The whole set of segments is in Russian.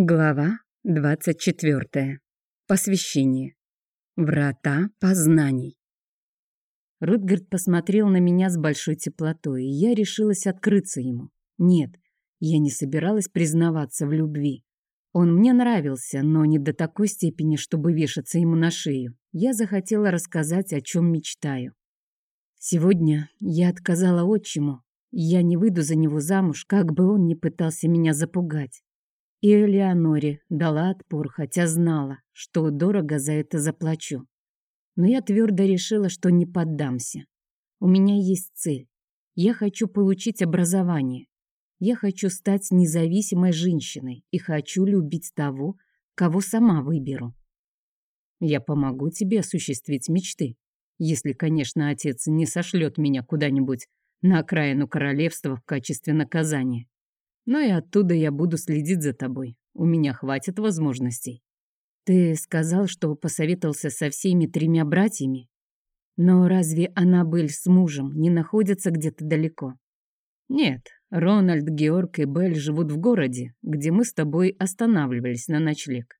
Глава 24. Посвящение. Врата познаний. Рутгард посмотрел на меня с большой теплотой, и я решилась открыться ему. Нет, я не собиралась признаваться в любви. Он мне нравился, но не до такой степени, чтобы вешаться ему на шею. Я захотела рассказать, о чем мечтаю. Сегодня я отказала отчиму. Я не выйду за него замуж, как бы он ни пытался меня запугать. И Элеоноре дала отпор, хотя знала, что дорого за это заплачу. Но я твердо решила, что не поддамся. У меня есть цель. Я хочу получить образование. Я хочу стать независимой женщиной и хочу любить того, кого сама выберу. Я помогу тебе осуществить мечты, если, конечно, отец не сошлет меня куда-нибудь на окраину королевства в качестве наказания. Но и оттуда я буду следить за тобой. У меня хватит возможностей. Ты сказал, что посоветовался со всеми тремя братьями. Но разве Аннабель с мужем не находятся где-то далеко? Нет, Рональд, Георг и Белль живут в городе, где мы с тобой останавливались на ночлег.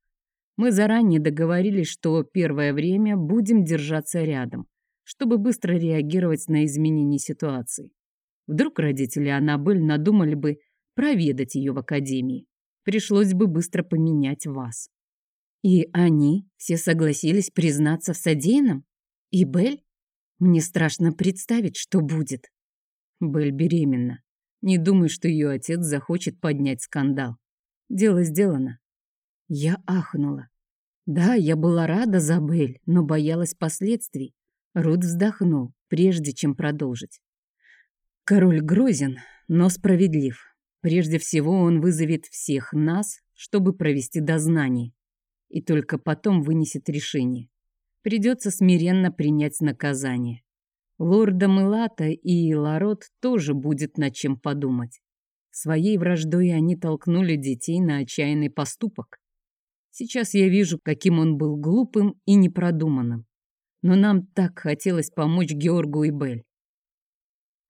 Мы заранее договорились, что первое время будем держаться рядом, чтобы быстро реагировать на изменения ситуации. Вдруг родители Аннабель надумали бы проведать ее в академии. Пришлось бы быстро поменять вас. И они все согласились признаться в содеянном? И Бель? Мне страшно представить, что будет. Бель беременна. Не думаю, что ее отец захочет поднять скандал. Дело сделано. Я ахнула. Да, я была рада за Бель, но боялась последствий. Рут вздохнул, прежде чем продолжить. Король грозен, но справедлив. Прежде всего он вызовет всех нас, чтобы провести дознание, и только потом вынесет решение. Придется смиренно принять наказание. Лорда Мылата и Ларот тоже будет над чем подумать. Своей враждой они толкнули детей на отчаянный поступок. Сейчас я вижу, каким он был глупым и непродуманным. Но нам так хотелось помочь Георгу и Бель.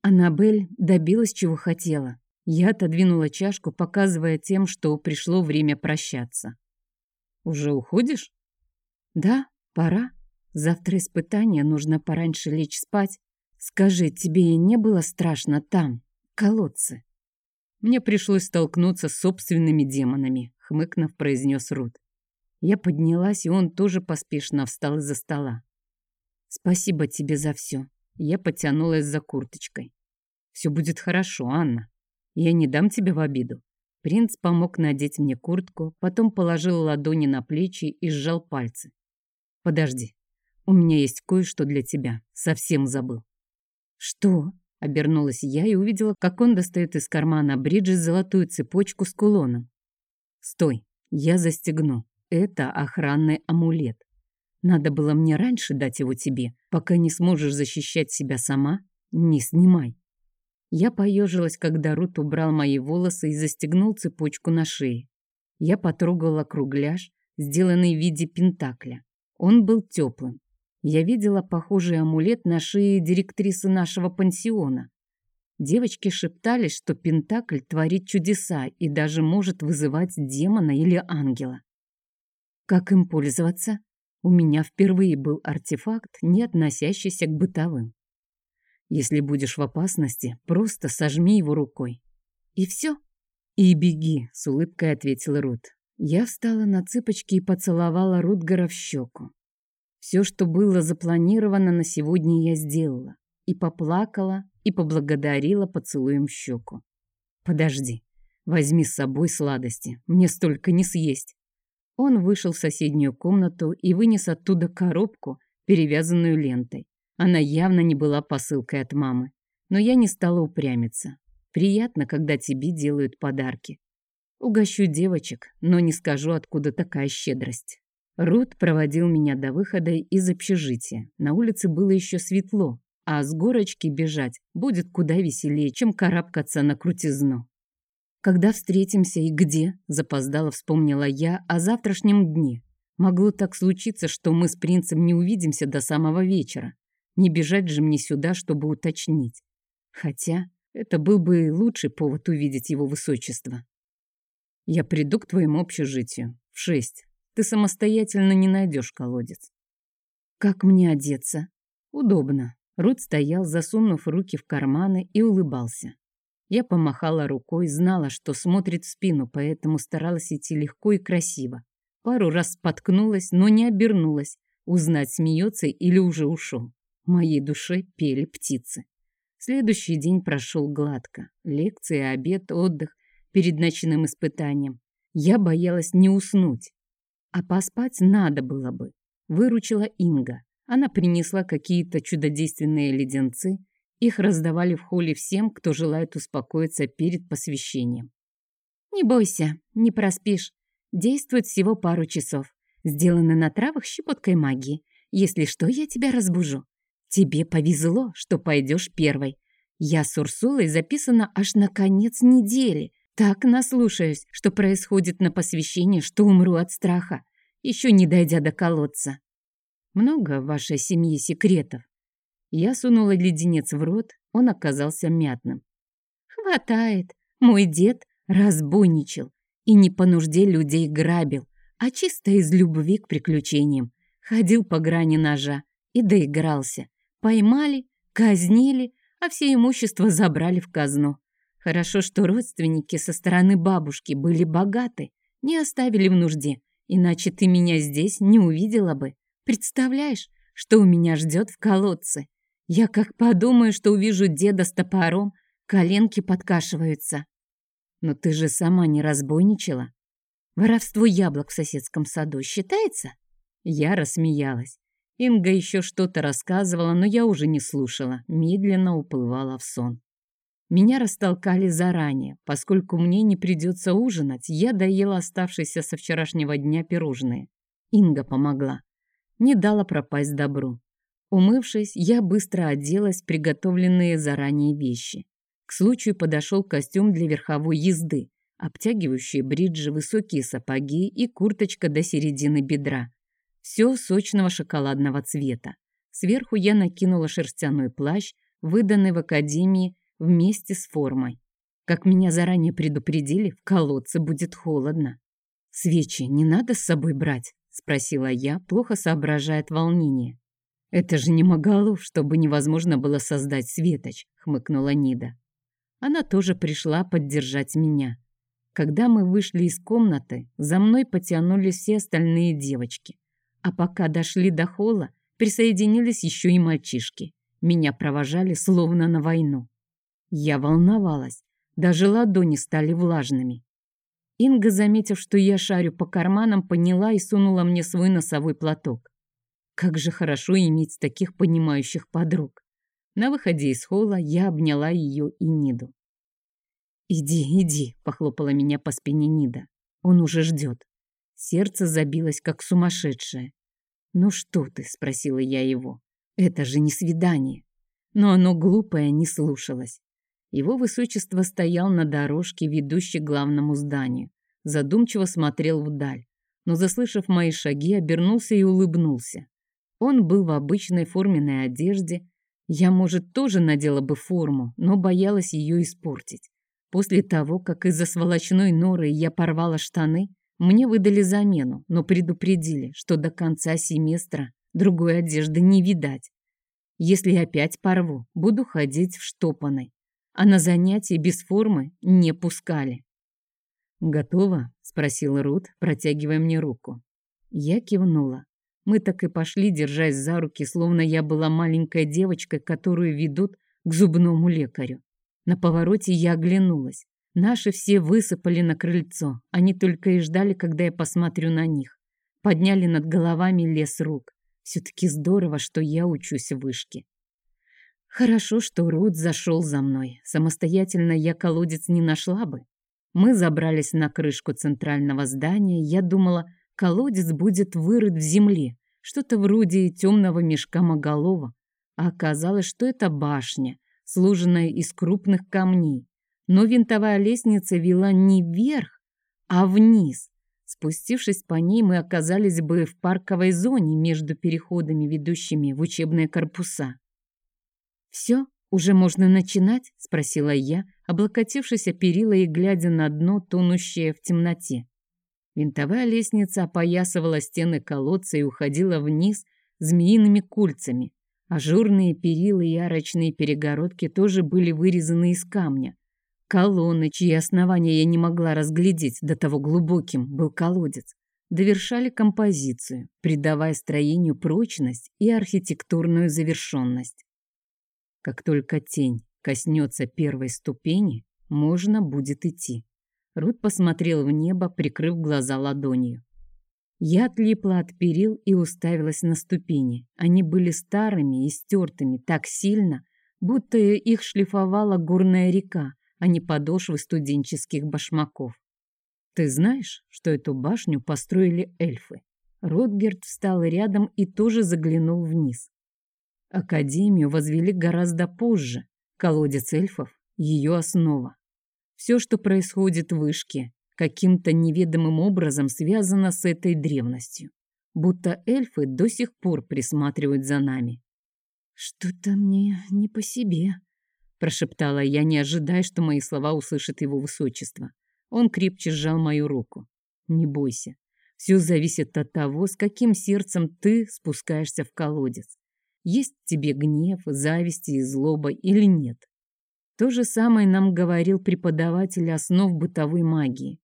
Аннабель добилась, чего хотела. Я отодвинула чашку, показывая тем, что пришло время прощаться. «Уже уходишь?» «Да, пора. Завтра испытание, нужно пораньше лечь спать. Скажи, тебе не было страшно там, колодцы?» «Мне пришлось столкнуться с собственными демонами», — хмыкнув, произнес Рут. Я поднялась, и он тоже поспешно встал из-за стола. «Спасибо тебе за все». Я потянулась за курточкой. «Все будет хорошо, Анна. Я не дам тебя в обиду. Принц помог надеть мне куртку, потом положил ладони на плечи и сжал пальцы. Подожди, у меня есть кое-что для тебя. Совсем забыл. Что? Обернулась я и увидела, как он достает из кармана бриджи золотую цепочку с кулоном. Стой, я застегну. Это охранный амулет. Надо было мне раньше дать его тебе, пока не сможешь защищать себя сама. Не снимай. Я поежилась, когда Рут убрал мои волосы и застегнул цепочку на шее. Я потрогала кругляш, сделанный в виде пентакля. Он был теплым. Я видела похожий амулет на шее директрисы нашего пансиона. Девочки шептались, что пентакль творит чудеса и даже может вызывать демона или ангела. Как им пользоваться? У меня впервые был артефакт, не относящийся к бытовым. Если будешь в опасности, просто сожми его рукой. И все. И беги, с улыбкой ответила Рут. Я встала на цыпочки и поцеловала Рутгара в щеку. Все, что было запланировано на сегодня, я сделала. И поплакала, и поблагодарила поцелуем щеку. Подожди, возьми с собой сладости, мне столько не съесть. Он вышел в соседнюю комнату и вынес оттуда коробку, перевязанную лентой. Она явно не была посылкой от мамы. Но я не стала упрямиться. Приятно, когда тебе делают подарки. Угощу девочек, но не скажу, откуда такая щедрость. Рут проводил меня до выхода из общежития. На улице было еще светло, а с горочки бежать будет куда веселее, чем карабкаться на крутизну. «Когда встретимся и где?» – запоздала вспомнила я о завтрашнем дне. Могло так случиться, что мы с принцем не увидимся до самого вечера. Не бежать же мне сюда, чтобы уточнить. Хотя это был бы лучший повод увидеть его высочество. Я приду к твоему общежитию. В шесть. Ты самостоятельно не найдешь колодец. Как мне одеться? Удобно. Рут стоял, засунув руки в карманы и улыбался. Я помахала рукой, знала, что смотрит в спину, поэтому старалась идти легко и красиво. Пару раз споткнулась, но не обернулась, узнать, смеется или уже ушел. Моей душе пели птицы. Следующий день прошел гладко. Лекции, обед, отдых перед ночным испытанием. Я боялась не уснуть. А поспать надо было бы. Выручила Инга. Она принесла какие-то чудодейственные леденцы. Их раздавали в холле всем, кто желает успокоиться перед посвящением. «Не бойся, не проспишь. Действует всего пару часов. Сделаны на травах щепоткой магии. Если что, я тебя разбужу. Тебе повезло, что пойдешь первой. Я с Урсулой записана аж на конец недели. Так наслушаюсь, что происходит на посвящении, что умру от страха, еще не дойдя до колодца. Много в вашей семье секретов. Я сунула леденец в рот, он оказался мятным. Хватает. Мой дед разбойничал и не по нужде людей грабил, а чисто из любви к приключениям. Ходил по грани ножа и доигрался. Поймали, казнили, а все имущество забрали в казну. Хорошо, что родственники со стороны бабушки были богаты, не оставили в нужде, иначе ты меня здесь не увидела бы. Представляешь, что у меня ждет в колодце? Я как подумаю, что увижу деда с топором, коленки подкашиваются. Но ты же сама не разбойничала. Воровство яблок в соседском саду считается? Я рассмеялась. Инга еще что-то рассказывала, но я уже не слушала, медленно уплывала в сон. Меня растолкали заранее. Поскольку мне не придется ужинать, я доела оставшиеся со вчерашнего дня пирожные. Инга помогла. Не дала пропасть добру. Умывшись, я быстро оделась в приготовленные заранее вещи. К случаю подошел костюм для верховой езды, обтягивающие бриджи, высокие сапоги и курточка до середины бедра. Все сочного шоколадного цвета. Сверху я накинула шерстяной плащ, выданный в академии вместе с формой. Как меня заранее предупредили, в колодце будет холодно. «Свечи не надо с собой брать?» — спросила я, плохо соображая от волнения. «Это же не Магалов, чтобы невозможно было создать светоч», — хмыкнула Нида. Она тоже пришла поддержать меня. Когда мы вышли из комнаты, за мной потянулись все остальные девочки. А пока дошли до холла, присоединились еще и мальчишки. Меня провожали словно на войну. Я волновалась, даже ладони стали влажными. Инга, заметив, что я шарю по карманам, поняла и сунула мне свой носовой платок. Как же хорошо иметь таких понимающих подруг. На выходе из холла я обняла ее и Ниду. «Иди, иди», — похлопала меня по спине Нида. «Он уже ждет». Сердце забилось, как сумасшедшее. «Ну что ты?» — спросила я его. «Это же не свидание». Но оно глупое не слушалось. Его высочество стоял на дорожке, ведущей к главному зданию. Задумчиво смотрел вдаль, но, заслышав мои шаги, обернулся и улыбнулся. Он был в обычной форменной одежде. Я, может, тоже надела бы форму, но боялась ее испортить. После того, как из-за сволочной норы я порвала штаны, мне выдали замену, но предупредили, что до конца семестра другой одежды не видать. Если опять порву, буду ходить в штопанной а на занятия без формы не пускали. «Готово?» — спросил Рут, протягивая мне руку. Я кивнула. Мы так и пошли, держась за руки, словно я была маленькой девочкой, которую ведут к зубному лекарю. На повороте я оглянулась. Наши все высыпали на крыльцо. Они только и ждали, когда я посмотрю на них. Подняли над головами лес рук. Все-таки здорово, что я учусь в вышке. Хорошо, что Рут зашел за мной. Самостоятельно я колодец не нашла бы. Мы забрались на крышку центрального здания. Я думала, колодец будет вырыт в земле. Что-то вроде темного мешка Моголова. А оказалось, что это башня, сложенная из крупных камней. Но винтовая лестница вела не вверх, а вниз. Спустившись по ней, мы оказались бы в парковой зоне между переходами, ведущими в учебные корпуса. «Все, уже можно начинать?» — спросила я, облокотившись о перила и глядя на дно, тонущее в темноте. Винтовая лестница опоясывала стены колодца и уходила вниз змеиными кольцами. Ажурные перила и арочные перегородки тоже были вырезаны из камня. Колонны, чьи основания я не могла разглядеть, до того глубоким был колодец, довершали композицию, придавая строению прочность и архитектурную завершенность. Как только тень коснется первой ступени, можно будет идти. Рут посмотрел в небо, прикрыв глаза ладонью. Я отлипла от перил и уставилась на ступени. Они были старыми и стертыми так сильно, будто их шлифовала горная река, а не подошвы студенческих башмаков. Ты знаешь, что эту башню построили эльфы? Ротгерт встал рядом и тоже заглянул вниз. Академию возвели гораздо позже. Колодец эльфов — ее основа. Все, что происходит в вышке, каким-то неведомым образом связано с этой древностью. Будто эльфы до сих пор присматривают за нами. «Что-то мне не по себе», — прошептала я, не ожидая, что мои слова услышит его высочество. Он крепче сжал мою руку. «Не бойся. Все зависит от того, с каким сердцем ты спускаешься в колодец. Есть тебе гнев, зависть и злоба или нет. То же самое нам говорил преподаватель основ бытовой магии.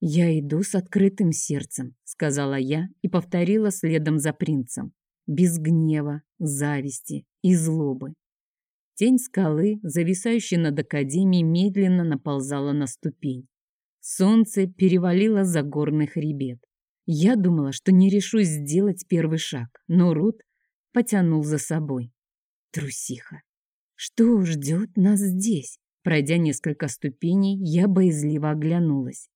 «Я иду с открытым сердцем», — сказала я и повторила следом за принцем. Без гнева, зависти и злобы. Тень скалы, зависающая над Академией, медленно наползала на ступень. Солнце перевалило за горный хребет. Я думала, что не решусь сделать первый шаг, но Рут потянул за собой. Трусиха. Что ждет нас здесь? Пройдя несколько ступеней, я боязливо оглянулась.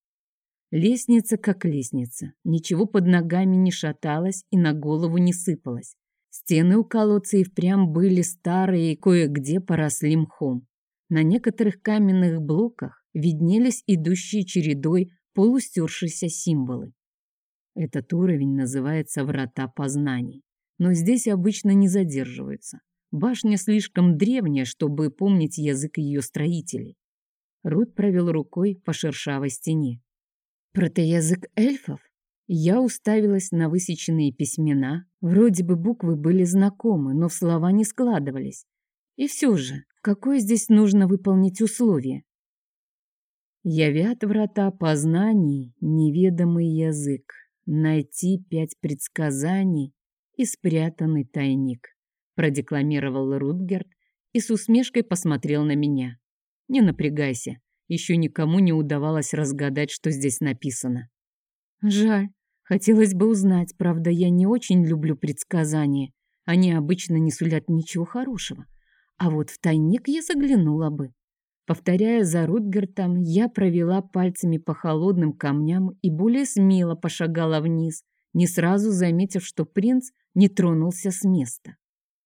Лестница как лестница. Ничего под ногами не шаталось и на голову не сыпалось. Стены у колодца и впрямь были старые и кое-где поросли мхом. На некоторых каменных блоках виднелись идущие чередой полустершиеся символы. Этот уровень называется «Врата познаний». Но здесь обычно не задерживаются. Башня слишком древняя, чтобы помнить язык ее строителей. Рут провел рукой по шершавой стене. Протоязык эльфов? Я уставилась на высеченные письмена. Вроде бы буквы были знакомы, но слова не складывались. И все же, какое здесь нужно выполнить условие? Явят врата познаний неведомый язык, найти пять предсказаний и спрятанный тайник, продекламировал Рутгерт и с усмешкой посмотрел на меня. Не напрягайся, еще никому не удавалось разгадать, что здесь написано. Жаль, Хотелось бы узнать, правда, я не очень люблю предсказания. Они обычно не сулят ничего хорошего. А вот в тайник я заглянула бы. Повторяя за Рутгертом, я провела пальцами по холодным камням и более смело пошагала вниз, не сразу заметив, что принц не тронулся с места.